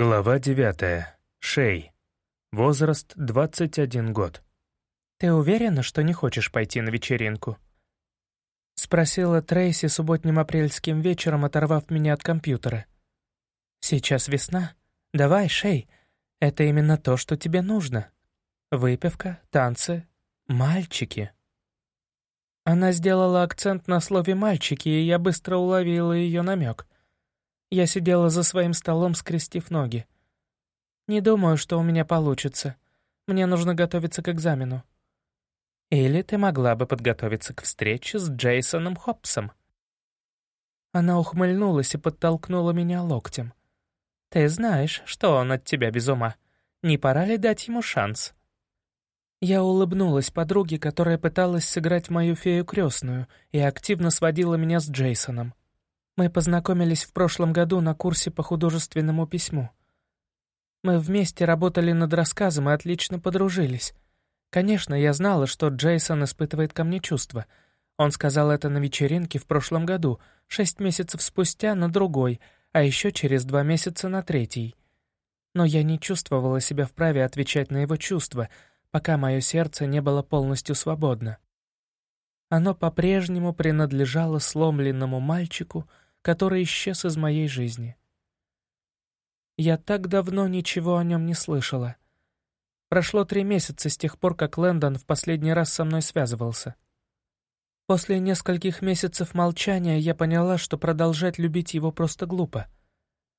Глава девятая. Шей. Возраст 21 год. «Ты уверена, что не хочешь пойти на вечеринку?» Спросила Трейси субботним апрельским вечером, оторвав меня от компьютера. «Сейчас весна. Давай, Шей. Это именно то, что тебе нужно. Выпивка, танцы, мальчики». Она сделала акцент на слове «мальчики», и я быстро уловила ее намек. Я сидела за своим столом, скрестив ноги. Не думаю, что у меня получится. Мне нужно готовиться к экзамену. Или ты могла бы подготовиться к встрече с Джейсоном Хопсом. Она ухмыльнулась и подтолкнула меня локтем. Ты знаешь, что он от тебя без ума. Не пора ли дать ему шанс? Я улыбнулась подруге, которая пыталась сыграть мою фею крестную и активно сводила меня с Джейсоном. Мы познакомились в прошлом году на курсе по художественному письму. Мы вместе работали над рассказом и отлично подружились. Конечно, я знала, что Джейсон испытывает ко мне чувства. Он сказал это на вечеринке в прошлом году, шесть месяцев спустя на другой, а еще через два месяца на третий. Но я не чувствовала себя вправе отвечать на его чувства, пока мое сердце не было полностью свободно. Оно по-прежнему принадлежало сломленному мальчику, который исчез из моей жизни. Я так давно ничего о нем не слышала. Прошло три месяца с тех пор, как Лэндон в последний раз со мной связывался. После нескольких месяцев молчания я поняла, что продолжать любить его просто глупо.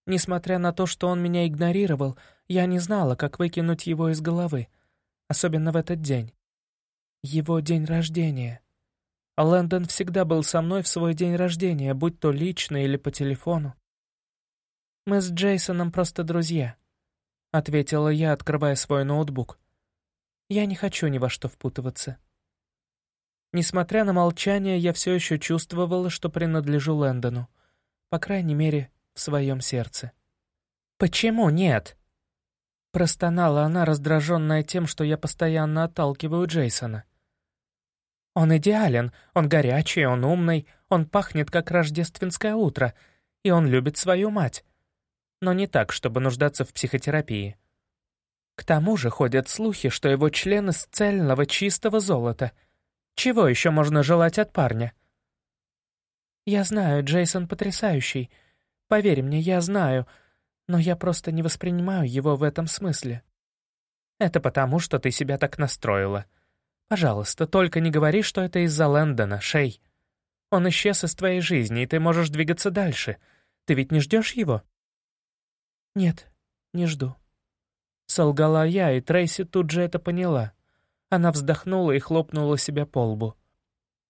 Несмотря на то, что он меня игнорировал, я не знала, как выкинуть его из головы, особенно в этот день. Его день рождения. Лэндон всегда был со мной в свой день рождения, будь то лично или по телефону. «Мы с Джейсоном просто друзья», — ответила я, открывая свой ноутбук. «Я не хочу ни во что впутываться». Несмотря на молчание, я все еще чувствовала, что принадлежу Лэндону. По крайней мере, в своем сердце. «Почему нет?» Простонала она, раздраженная тем, что я постоянно отталкиваю Джейсона. «Он идеален, он горячий, он умный, он пахнет, как рождественское утро, и он любит свою мать но не так, чтобы нуждаться в психотерапии. К тому же ходят слухи, что его член из цельного чистого золота. Чего еще можно желать от парня? Я знаю, Джейсон потрясающий. Поверь мне, я знаю, но я просто не воспринимаю его в этом смысле. Это потому, что ты себя так настроила. Пожалуйста, только не говори, что это из-за Лэндона, Шей. Он исчез из твоей жизни, и ты можешь двигаться дальше. Ты ведь не ждешь его? «Нет, не жду». Солгала я, и Трейси тут же это поняла. Она вздохнула и хлопнула себя по лбу.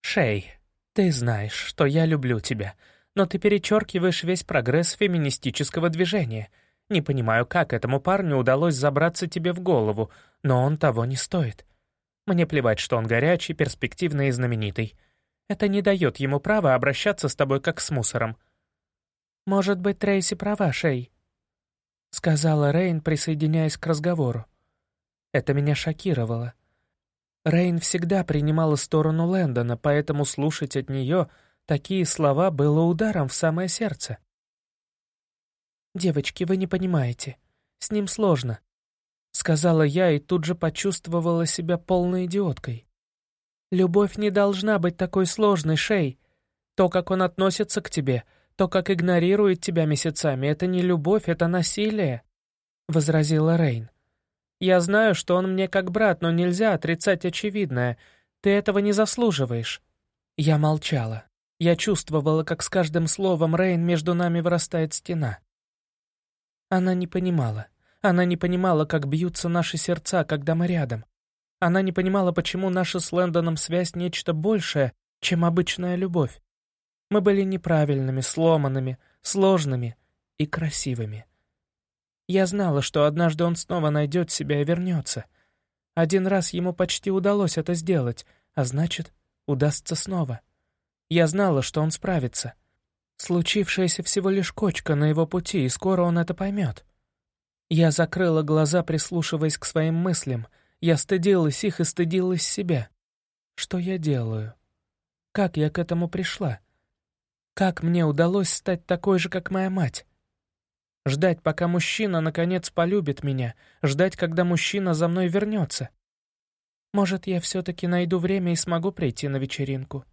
«Шей, ты знаешь, что я люблю тебя, но ты перечеркиваешь весь прогресс феминистического движения. Не понимаю, как этому парню удалось забраться тебе в голову, но он того не стоит. Мне плевать, что он горячий, перспективный и знаменитый. Это не дает ему права обращаться с тобой как с мусором». «Может быть, Трейси права, Шей», — сказала Рейн, присоединяясь к разговору. Это меня шокировало. Рейн всегда принимала сторону Лэндона, поэтому слушать от нее такие слова было ударом в самое сердце. «Девочки, вы не понимаете. С ним сложно», — сказала я и тут же почувствовала себя полной идиоткой. «Любовь не должна быть такой сложной, Шей. То, как он относится к тебе — то, как игнорирует тебя месяцами, это не любовь, это насилие», — возразила Рейн. «Я знаю, что он мне как брат, но нельзя отрицать очевидное. Ты этого не заслуживаешь». Я молчала. Я чувствовала, как с каждым словом Рейн между нами вырастает стена. Она не понимала. Она не понимала, как бьются наши сердца, когда мы рядом. Она не понимала, почему наша с Лэндоном связь нечто большее, чем обычная любовь. Мы были неправильными, сломанными, сложными и красивыми. Я знала, что однажды он снова найдет себя и вернется. Один раз ему почти удалось это сделать, а значит, удастся снова. Я знала, что он справится. Случившаяся всего лишь кочка на его пути, и скоро он это поймет. Я закрыла глаза, прислушиваясь к своим мыслям. Я стыдилась их и стыдилась себя. Что я делаю? Как я к этому пришла? Как мне удалось стать такой же, как моя мать? Ждать, пока мужчина наконец полюбит меня, ждать, когда мужчина за мной вернется. Может, я все-таки найду время и смогу прийти на вечеринку.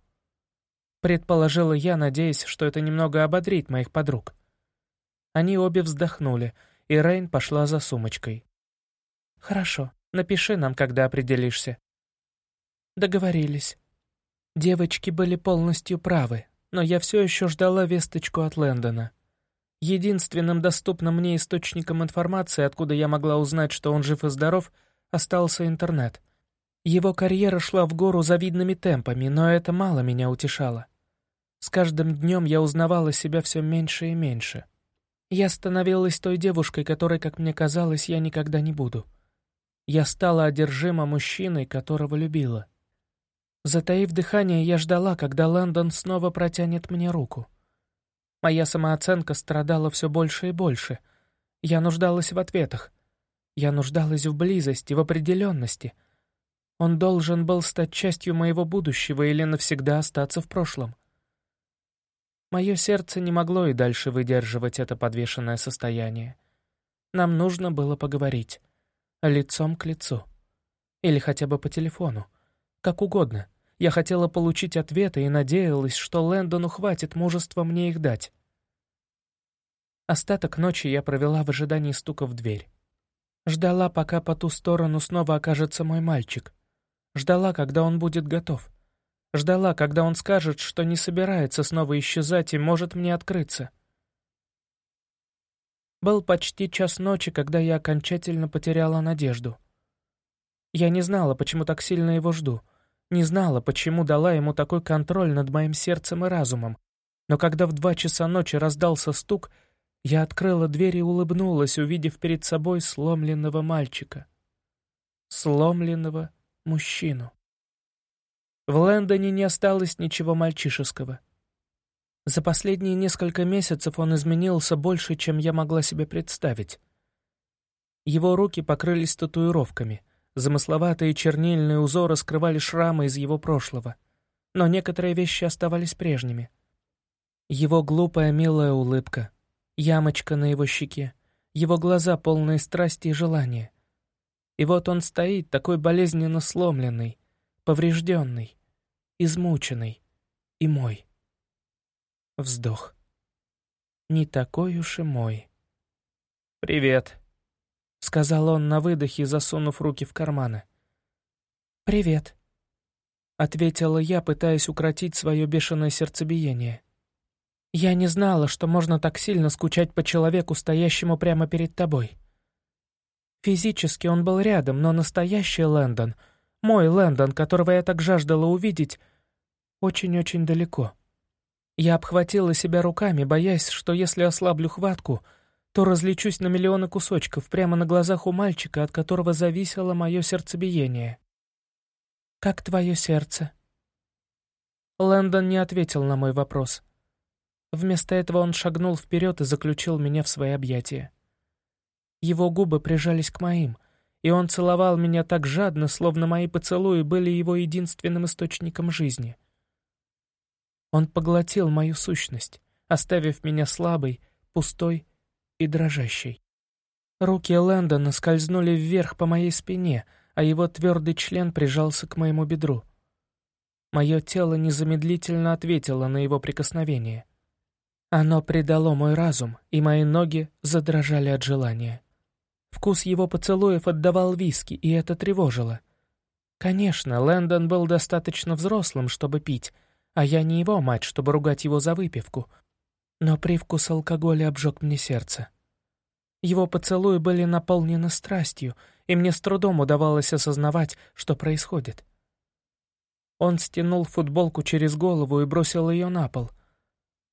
Предположила я, надеясь, что это немного ободрит моих подруг. Они обе вздохнули, и Рейн пошла за сумочкой. «Хорошо, напиши нам, когда определишься». Договорились. Девочки были полностью правы, но я все еще ждала весточку от Лэндона. Единственным доступным мне источником информации, откуда я могла узнать, что он жив и здоров, остался интернет. Его карьера шла в гору завидными темпами, но это мало меня утешало. С каждым днем я узнавала себя все меньше и меньше. Я становилась той девушкой, которой, как мне казалось, я никогда не буду. Я стала одержима мужчиной, которого любила. Затаив дыхание, я ждала, когда Лэндон снова протянет мне руку. Моя самооценка страдала все больше и больше. Я нуждалась в ответах. Я нуждалась в близости, в определенности — он должен был стать частью моего будущего или навсегда остаться в прошлом. Мое сердце не могло и дальше выдерживать это подвешенное состояние. Нам нужно было поговорить. Лицом к лицу. Или хотя бы по телефону. Как угодно. Я хотела получить ответы и надеялась, что Лэндону хватит мужества мне их дать. Остаток ночи я провела в ожидании стука в дверь. Ждала, пока по ту сторону снова окажется мой мальчик. Ждала, когда он будет готов. Ждала, когда он скажет, что не собирается снова исчезать и может мне открыться. Был почти час ночи, когда я окончательно потеряла надежду. Я не знала, почему так сильно его жду. Не знала, почему дала ему такой контроль над моим сердцем и разумом. Но когда в два часа ночи раздался стук, я открыла дверь и улыбнулась, увидев перед собой сломленного мальчика. Сломленного мужчину. В Лэндоне не осталось ничего мальчишеского. За последние несколько месяцев он изменился больше, чем я могла себе представить. Его руки покрылись татуировками, замысловатые чернильные узоры скрывали шрамы из его прошлого, но некоторые вещи оставались прежними. Его глупая милая улыбка, ямочка на его щеке, его глаза полные страсти и желания. И вот он стоит, такой болезненно сломленный, поврежденный, измученный и мой. Вздох. Не такой уж и мой. «Привет», — сказал он на выдохе, засунув руки в карманы. «Привет», — ответила я, пытаясь укротить свое бешеное сердцебиение. «Я не знала, что можно так сильно скучать по человеку, стоящему прямо перед тобой». Физически он был рядом, но настоящий Лэндон, мой Лэндон, которого я так жаждала увидеть, очень-очень далеко. Я обхватила себя руками, боясь, что если ослаблю хватку, то различусь на миллионы кусочков прямо на глазах у мальчика, от которого зависело мое сердцебиение. «Как твое сердце?» Лэндон не ответил на мой вопрос. Вместо этого он шагнул вперед и заключил меня в свои объятия. Его губы прижались к моим, и он целовал меня так жадно, словно мои поцелуи были его единственным источником жизни. Он поглотил мою сущность, оставив меня слабой, пустой и дрожащей. Руки Лэндона скользнули вверх по моей спине, а его твердый член прижался к моему бедру. Мое тело незамедлительно ответило на его прикосновение. Оно предало мой разум, и мои ноги задрожали от желания. Вкус его поцелуев отдавал виски, и это тревожило. Конечно, Лэндон был достаточно взрослым, чтобы пить, а я не его мать, чтобы ругать его за выпивку. Но привкус алкоголя обжег мне сердце. Его поцелуи были наполнены страстью, и мне с трудом удавалось осознавать, что происходит. Он стянул футболку через голову и бросил ее на пол.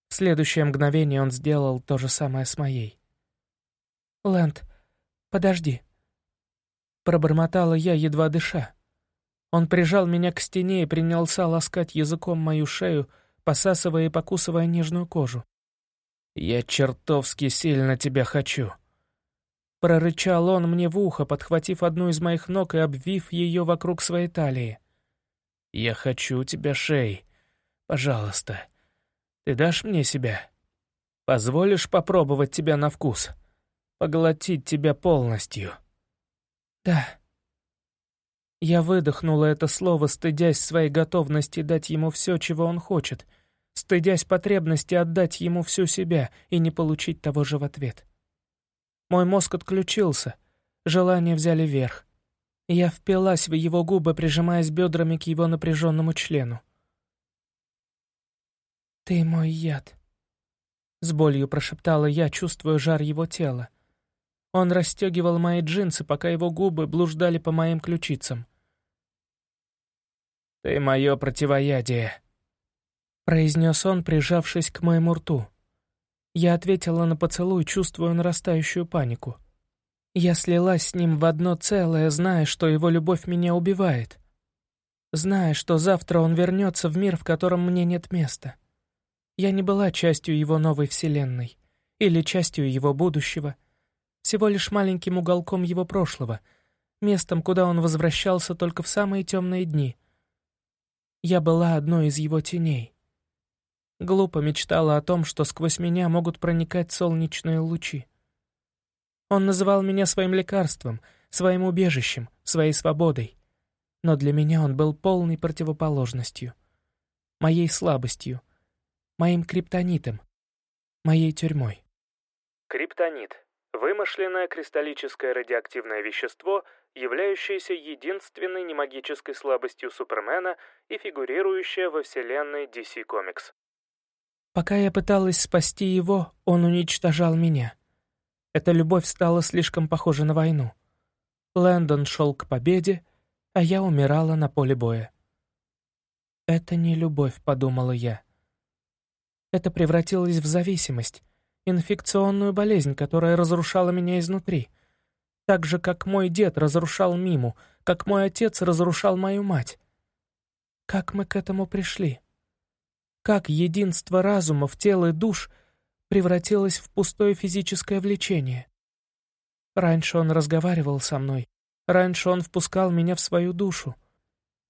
В следующее мгновение он сделал то же самое с моей. «Лэнд, «Подожди». Пробормотала я, едва дыша. Он прижал меня к стене и принялся ласкать языком мою шею, посасывая и покусывая нежную кожу. «Я чертовски сильно тебя хочу», — прорычал он мне в ухо, подхватив одну из моих ног и обвив ее вокруг своей талии. «Я хочу тебя, Шей. Пожалуйста. Ты дашь мне себя? Позволишь попробовать тебя на вкус?» Поглотить тебя полностью. Да. Я выдохнула это слово, стыдясь своей готовности дать ему все, чего он хочет, стыдясь потребности отдать ему всю себя и не получить того же в ответ. Мой мозг отключился, желания взяли верх. Я впилась в его губы, прижимаясь бедрами к его напряженному члену. «Ты мой яд», — с болью прошептала я, чувствуя жар его тела. Он расстегивал мои джинсы, пока его губы блуждали по моим ключицам. «Ты мое противоядие», — произнес он, прижавшись к моему рту. Я ответила на поцелуй, чувствуя нарастающую панику. Я слилась с ним в одно целое, зная, что его любовь меня убивает. Зная, что завтра он вернется в мир, в котором мне нет места. Я не была частью его новой вселенной или частью его будущего, всего лишь маленьким уголком его прошлого, местом, куда он возвращался только в самые темные дни. Я была одной из его теней. Глупо мечтала о том, что сквозь меня могут проникать солнечные лучи. Он называл меня своим лекарством, своим убежищем, своей свободой. Но для меня он был полной противоположностью, моей слабостью, моим криптонитом, моей тюрьмой. Криптонит — вымышленное кристаллическое радиоактивное вещество, являющееся единственной немагической слабостью Супермена и фигурирующее во вселенной DC Comics. Пока я пыталась спасти его, он уничтожал меня — эта любовь стала слишком похожа на войну. Лэндон шел к победе, а я умирала на поле боя. «Это не любовь», — подумала я. Это превратилось в зависимость, инфекционную болезнь, которая разрушала меня изнутри. Так же, как мой дед разрушал Миму, как мой отец разрушал мою мать. Как мы к этому пришли? Как единство разумов, тела и душ — превратилось в пустое физическое влечение. Раньше он разговаривал со мной, раньше он впускал меня в свою душу.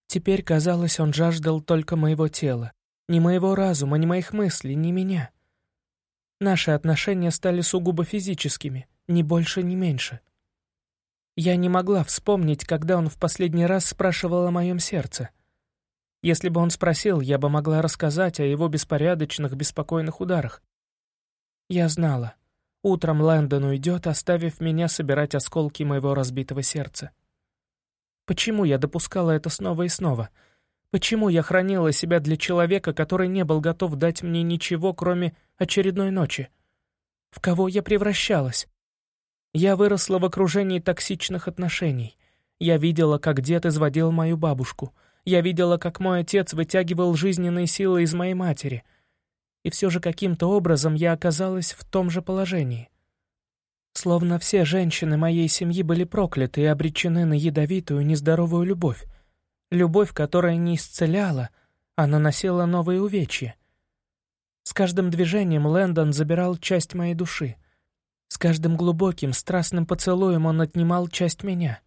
Теперь, казалось, он жаждал только моего тела, ни моего разума, ни моих мыслей, ни меня. Наши отношения стали сугубо физическими, ни больше, ни меньше. Я не могла вспомнить, когда он в последний раз спрашивал о моем сердце. Если бы он спросил, я бы могла рассказать о его беспорядочных, беспокойных ударах. Я знала. Утром Лэндон уйдет, оставив меня собирать осколки моего разбитого сердца. Почему я допускала это снова и снова? Почему я хранила себя для человека, который не был готов дать мне ничего, кроме очередной ночи? В кого я превращалась? Я выросла в окружении токсичных отношений. Я видела, как дед изводил мою бабушку. Я видела, как мой отец вытягивал жизненные силы из моей матери — и все же каким-то образом я оказалась в том же положении. Словно все женщины моей семьи были прокляты и обречены на ядовитую, нездоровую любовь. Любовь, которая не исцеляла, а наносила новые увечья. С каждым движением Лэндон забирал часть моей души. С каждым глубоким, страстным поцелуем он отнимал часть меня.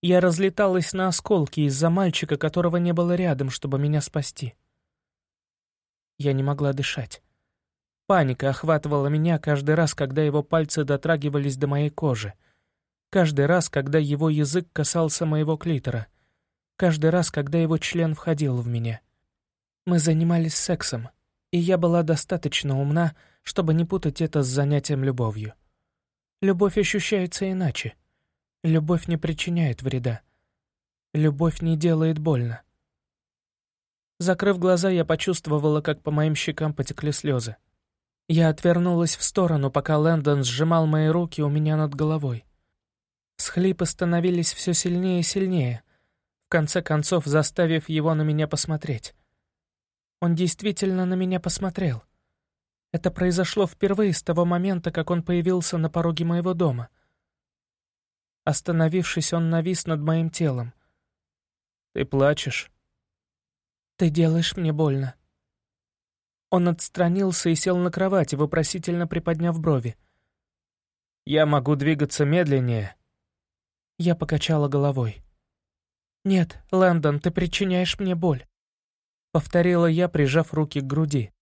Я разлеталась на осколки из-за мальчика, которого не было рядом, чтобы меня спасти. Я не могла дышать. Паника охватывала меня каждый раз, когда его пальцы дотрагивались до моей кожи. Каждый раз, когда его язык касался моего клитора. Каждый раз, когда его член входил в меня. Мы занимались сексом, и я была достаточно умна, чтобы не путать это с занятием любовью. Любовь ощущается иначе. Любовь не причиняет вреда. Любовь не делает больно. Закрыв глаза, я почувствовала, как по моим щекам потекли слезы. Я отвернулась в сторону, пока Лэндон сжимал мои руки у меня над головой. Схлипы становились все сильнее и сильнее, конце концов заставив его на меня посмотреть. Он действительно на меня посмотрел. Это произошло впервые с того момента, как он появился на пороге моего дома. Остановившись, он навис над моим телом. «Ты плачешь?» «Ты делаешь мне больно». Он отстранился и сел на кровати, вопросительно приподняв брови. «Я могу двигаться медленнее». Я покачала головой. «Нет, Лэндон, ты причиняешь мне боль», — повторила я, прижав руки к груди.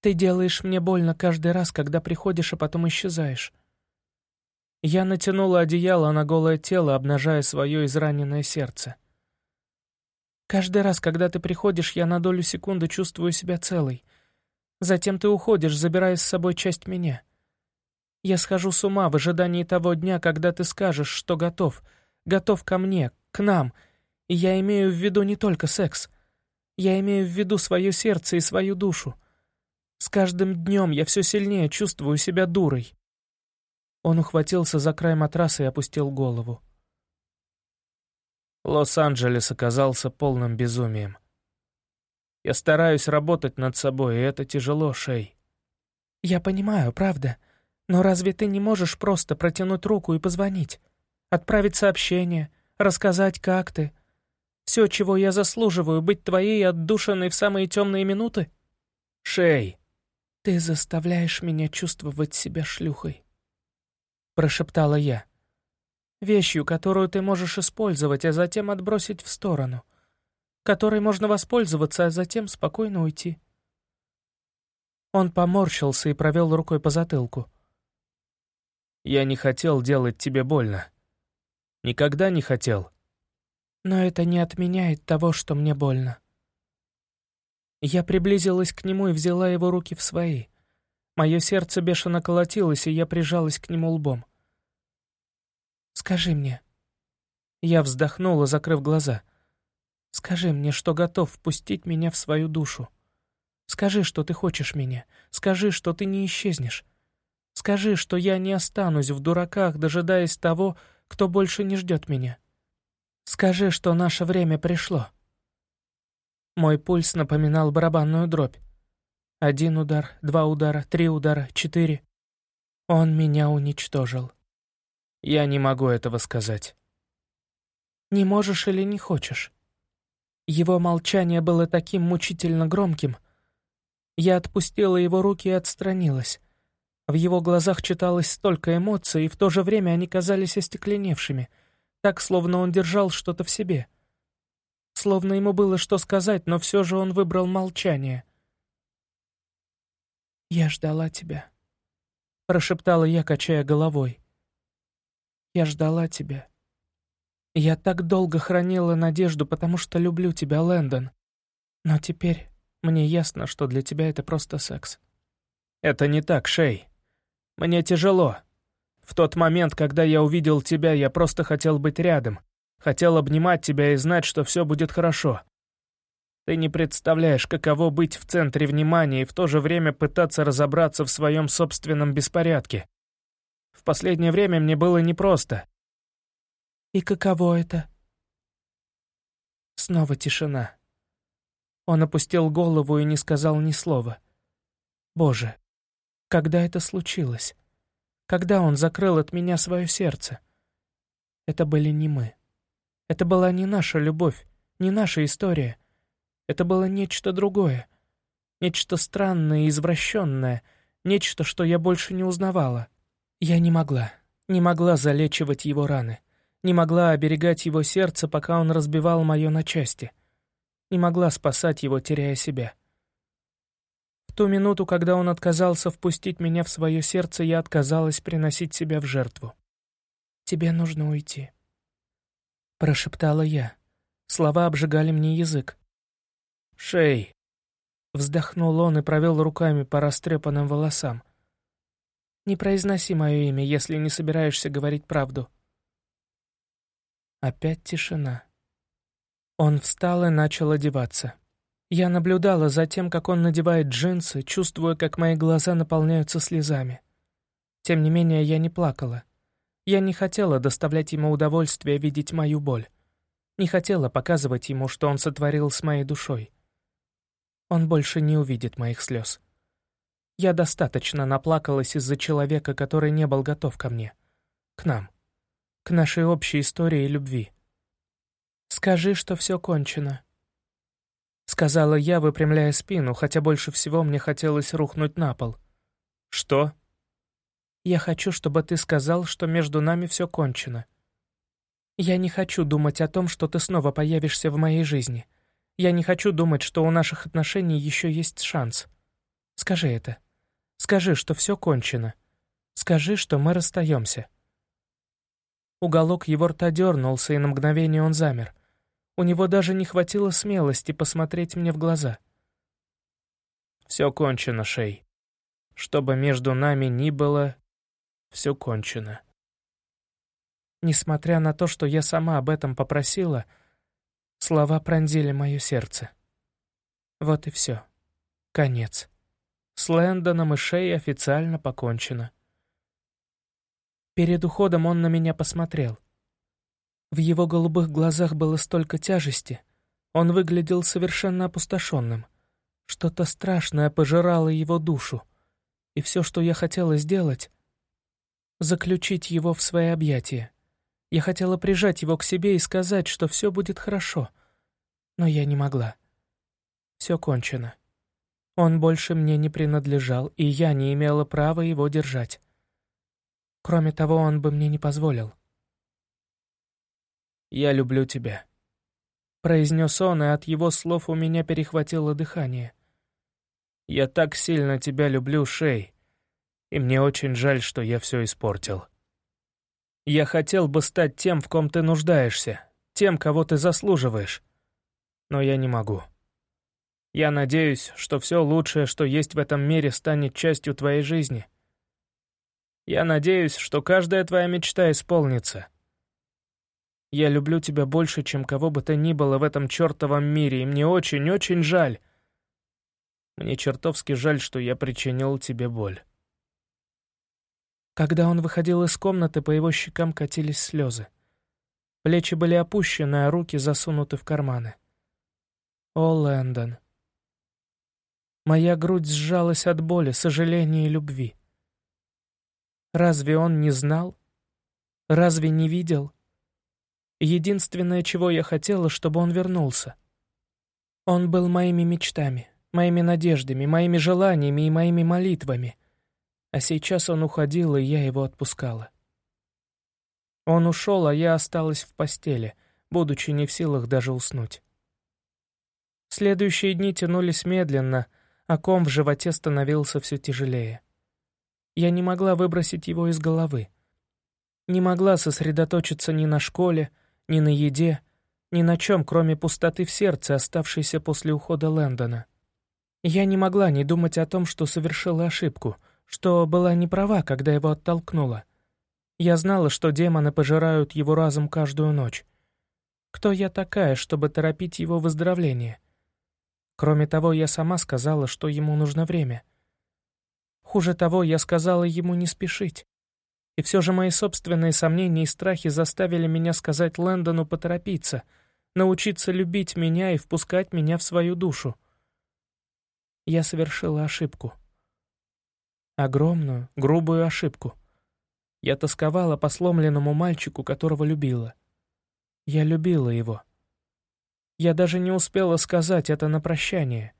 «Ты делаешь мне больно каждый раз, когда приходишь, а потом исчезаешь». Я натянула одеяло на голое тело, обнажая свое израненное сердце. Каждый раз, когда ты приходишь, я на долю секунды чувствую себя целой. Затем ты уходишь, забирая с собой часть меня. Я схожу с ума в ожидании того дня, когда ты скажешь, что готов, готов ко мне, к нам. Я имею в виду не только секс. Я имею в виду свое сердце и свою душу. С каждым днем я все сильнее чувствую себя дурой. Он ухватился за край матраса и опустил голову. Лос-Анджелес оказался полным безумием. Я стараюсь работать над собой, и это тяжело, Шей. Я понимаю, правда. Но разве ты не можешь просто протянуть руку и позвонить? Отправить сообщение, рассказать, как ты? Все, чего я заслуживаю, быть твоей отдушиной в самые темные минуты? Шей. Ты заставляешь меня чувствовать себя шлюхой прошептала я. «Вещью, которую ты можешь использовать, а затем отбросить в сторону. Которой можно воспользоваться, а затем спокойно уйти». Он поморщился и провел рукой по затылку. «Я не хотел делать тебе больно. Никогда не хотел». «Но это не отменяет того, что мне больно». Я приблизилась к нему и взяла его руки в свои — Мое сердце бешено колотилось, и я прижалась к нему лбом. «Скажи мне». Я вздохнула, закрыв глаза. «Скажи мне, что готов впустить меня в свою душу. Скажи, что ты хочешь меня. Скажи, что ты не исчезнешь. Скажи, что я не останусь в дураках, дожидаясь того, кто больше не ждет меня. Скажи, что наше время пришло». Мой пульс напоминал барабанную дробь. Один удар, два удара, три удара, четыре. Он меня уничтожил. Я не могу этого сказать. Не можешь или не хочешь? Его молчание было таким мучительно громким. Я отпустила его руки и отстранилась. В его глазах читалось столько эмоций, и в то же время они казались остекленевшими, так, словно он держал что-то в себе. Словно ему было что сказать, но все же он выбрал молчание — «Я ждала тебя», — прошептала я, качая головой. «Я ждала тебя. Я так долго хранила надежду, потому что люблю тебя, Лэндон. Но теперь мне ясно, что для тебя это просто секс». «Это не так, Шей. Мне тяжело. В тот момент, когда я увидел тебя, я просто хотел быть рядом. Хотел обнимать тебя и знать, что все будет хорошо. Ты не представляешь, каково быть в центре внимания и в то же время пытаться разобраться в своем собственном беспорядке. В последнее время мне было непросто. И каково это? Снова тишина. Он опустил голову и не сказал ни слова. Боже, когда это случилось? Когда он закрыл от меня свое сердце? Это были не мы. Это была не наша любовь, не наша история — это было нечто другое. Нечто странное и извращенное. Нечто, что я больше не узнавала. Я не могла. Не могла залечивать его раны. Не могла оберегать его сердце, пока он разбивал мое на части. Не могла спасать его, теряя себя. Ту минуту, когда он отказался впустить меня в свое сердце, я отказалась приносить себя в жертву. «Тебе нужно уйти», — прошептала я. Слова обжигали мне язык. «Шей!» Вздохнул он и провел руками по растрепанным волосам. «Не произноси мое имя, если не собираешься говорить правду». Опять тишина. Он встал и начал одеваться. Я наблюдала за тем, как он надевает джинсы, чувствуя, как мои глаза наполняются слезами. Тем не менее, я не плакала. Я не хотела доставлять ему удовольствие видеть мою боль. Не хотела показывать ему, что он сотворил с моей душой. Он больше не увидит моих слез. Я достаточно наплакалась из-за человека, который не был готов ко мне. К нам. К нашей общей истории любви. «Скажи, что все кончено», — сказала я, выпрямляя спину, хотя больше всего мне хотелось рухнуть на пол. «Что?» «Я хочу, чтобы ты сказал, что между нами все кончено. Я не хочу думать о том, что ты снова появишься в моей жизни. Я не хочу думать, что у наших отношений еще есть шанс. Скажи это. Скажи, что все кончено. Скажи, что мы расстаемся. Уголок его рта дернулся, и на мгновение он замер. У него даже не хватило смелости посмотреть мне в глаза. «Все кончено, Шей. Что бы между нами ни было, все кончено». Несмотря на то, что я сама об этом попросила, слова пронзили мое сердце. Вот и все. Конец. С Лэндоном и Шей официально покончено. Перед уходом он на меня посмотрел. В его голубых глазах было столько тяжести. Он выглядел совершенно опустошенным. Что-то страшное пожирало его душу. И все, что я хотела сделать — заключить его в свои объятия. Я хотела прижать его к себе и сказать, что все будет хорошо. Но я не могла. Все кончено. Он больше мне не принадлежал, и я не имела права его держать. Кроме того, он бы мне не позволил. «Я люблю тебя», — произнес он, и от его слов у меня перехватило дыхание. «Я так сильно тебя люблю, Шей, и мне очень жаль, что я все испортил. Я хотел бы стать тем, в ком ты нуждаешься, тем, кого ты заслуживаешь, но я не могу. Я надеюсь, что все лучшее, что есть в этом мире, станет частью твоей жизни» Я надеюсь, что каждая твоя мечта исполнится. Я люблю тебя больше, чем кого бы то ни было в этом чертовом мире, и мне очень-очень жаль. Мне чертовски жаль, что я причинил тебе боль. Когда он выходил из комнаты, по его щекам катились слезы. Плечи были опущены, а руки засунуты в карманы. О, Лэндон. Моя грудь сжалась от боли, сожаления и любви. Разве он не знал? Разве не видел? Единственное, чего я хотела, чтобы он вернулся. Он был моими мечтами, моими надеждами, моими желаниями и моими молитвами. А сейчас он уходил, и я его отпускала. Он ушел, а я осталась в постели, будучи не в силах даже уснуть. Следующие дни тянулись медленно, а ком в животе становился все тяжелее. Я не могла выбросить его из головы. Не могла сосредоточиться ни на школе, ни на еде, ни на чем, кроме пустоты в сердце, оставшейся после ухода Лэндона. Я не могла не думать о том, что совершила ошибку, что была не права, когда его оттолкнула. Я знала, что демоны пожирают его разум каждую ночь. Кто я такая, чтобы торопить его выздоровление? Кроме того, я сама сказала, что ему нужно время — Хуже того, я сказала ему не спешить. И все же мои собственные сомнения и страхи заставили меня сказать Лэндону поторопиться, научиться любить меня и впускать меня в свою душу. Я совершила ошибку. Огромную, грубую ошибку. Я тосковала по сломленному мальчику, которого любила. Я любила его. Я даже не успела сказать это на прощание.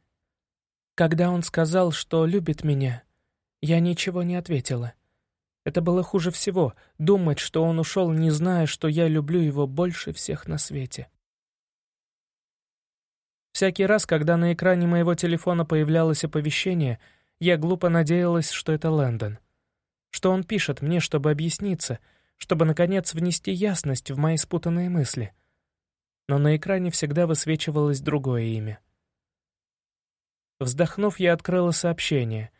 Когда он сказал, что любит меня, я ничего не ответила. Это было хуже всего — думать, что он ушел, не зная, что я люблю его больше всех на свете. Всякий раз, когда на экране моего телефона появлялось оповещение, я глупо надеялась, что это Лэндон. Что он пишет мне, чтобы объясниться, чтобы, наконец, внести ясность в мои спутанные мысли. Но на экране всегда высвечивалось другое имя. Вздохнув, я открыла сообщение —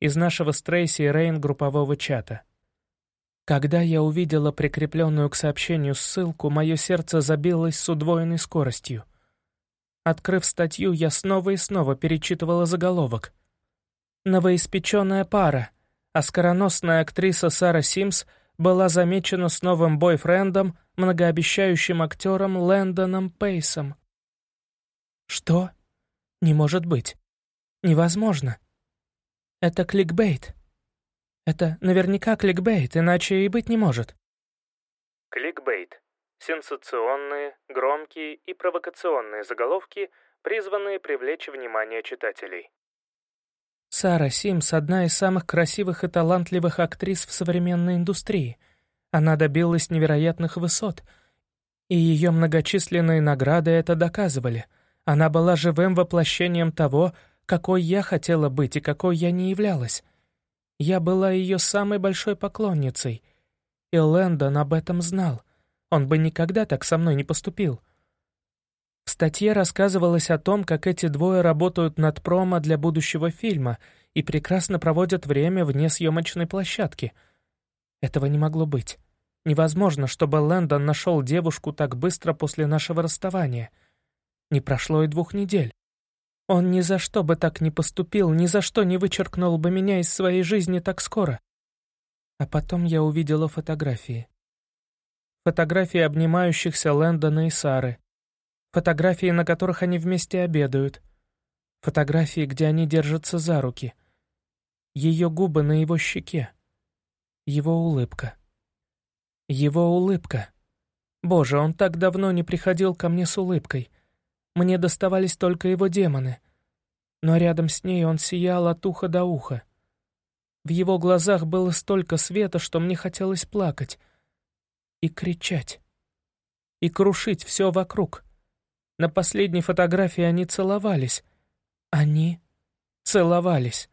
из нашего с и Рейн группового чата. Когда я увидела прикрепленную к сообщению ссылку, мое сердце забилось с удвоенной скоростью. Открыв статью, я снова и снова перечитывала заголовок. «Новоиспеченная пара. Оскароносная актриса Сара Симс была замечена с новым бойфрендом, многообещающим актером Лэндоном Пейсом». «Что? Не может быть. Невозможно». Это кликбейт. Это наверняка кликбейт, иначе и быть не может. Кликбейт. Сенсационные, громкие и провокационные заголовки, призванные привлечь внимание читателей. Сара Симс — одна из самых красивых и талантливых актрис в современной индустрии. Она добилась невероятных высот, и ее многочисленные награды это доказывали. Она была живым воплощением того, какой я хотела быть и какой я не являлась. Я была ее самой большой поклонницей. И Лэндон об этом знал. Он бы никогда так со мной не поступил. В статье рассказывалось о том, как эти двое работают над промо для будущего фильма и прекрасно проводят время вне съемочной площадки. Этого не могло быть. Невозможно, чтобы Лэндон нашел девушку так быстро после нашего расставания. Не прошло и двух недель. Он ни за что бы так не поступил, ни за что не вычеркнул бы меня из своей жизни так скоро. А потом я увидела фотографии. Фотографии обнимающихся Лэндона и Сары. Фотографии, на которых они вместе обедают. Фотографии, где они держатся за руки. Ее губы на его щеке. Его улыбка. Его улыбка. Боже, он так давно не приходил ко мне с улыбкой. Мне доставались только его демоны. Но рядом с ней он сиял от уха до уха. В его глазах было столько света, что мне хотелось плакать и кричать, и крушить все вокруг. На последней фотографии они целовались. Они целовались.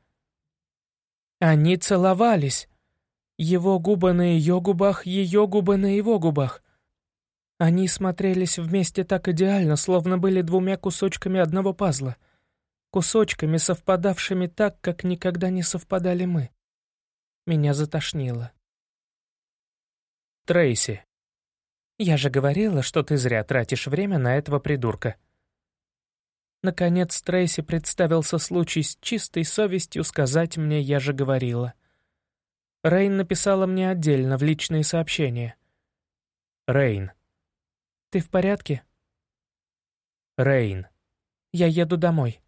Они целовались. Его губы на ее губах, ее губы на его губах. Они смотрелись вместе так идеально, словно были двумя кусочками одного пазла. Кусочками, совпадавшими так, как никогда не совпадали мы. Меня затошнило. Трейси. Я же говорила, что ты зря тратишь время на этого придурка. Наконец Трейси представился случай с чистой совестью сказать мне «я же говорила». Рейн написала мне отдельно в личные сообщения. Рейн. Ты в порядке? Рейн. Я еду домой.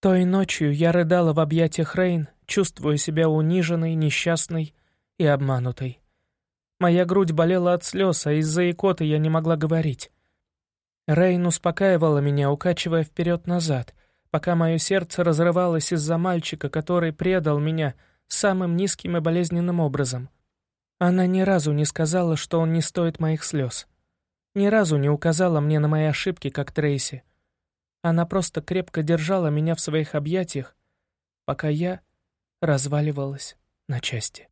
Той ночью я рыдала в объятиях Рейн, чувствуя себя униженной, несчастной и обманутой. Моя грудь болела от слез, а из-за икоты я не могла говорить. Рейн успокаивала меня, укачивая вперед-назад, пока мое сердце разрывалось из-за мальчика, который предал меня самым низким и болезненным образом. Она ни разу не сказала, что он не стоит моих слез. Ни разу не указала мне на мои ошибки, как Трейси. Она просто крепко держала меня в своих объятиях, пока я разваливалась на части.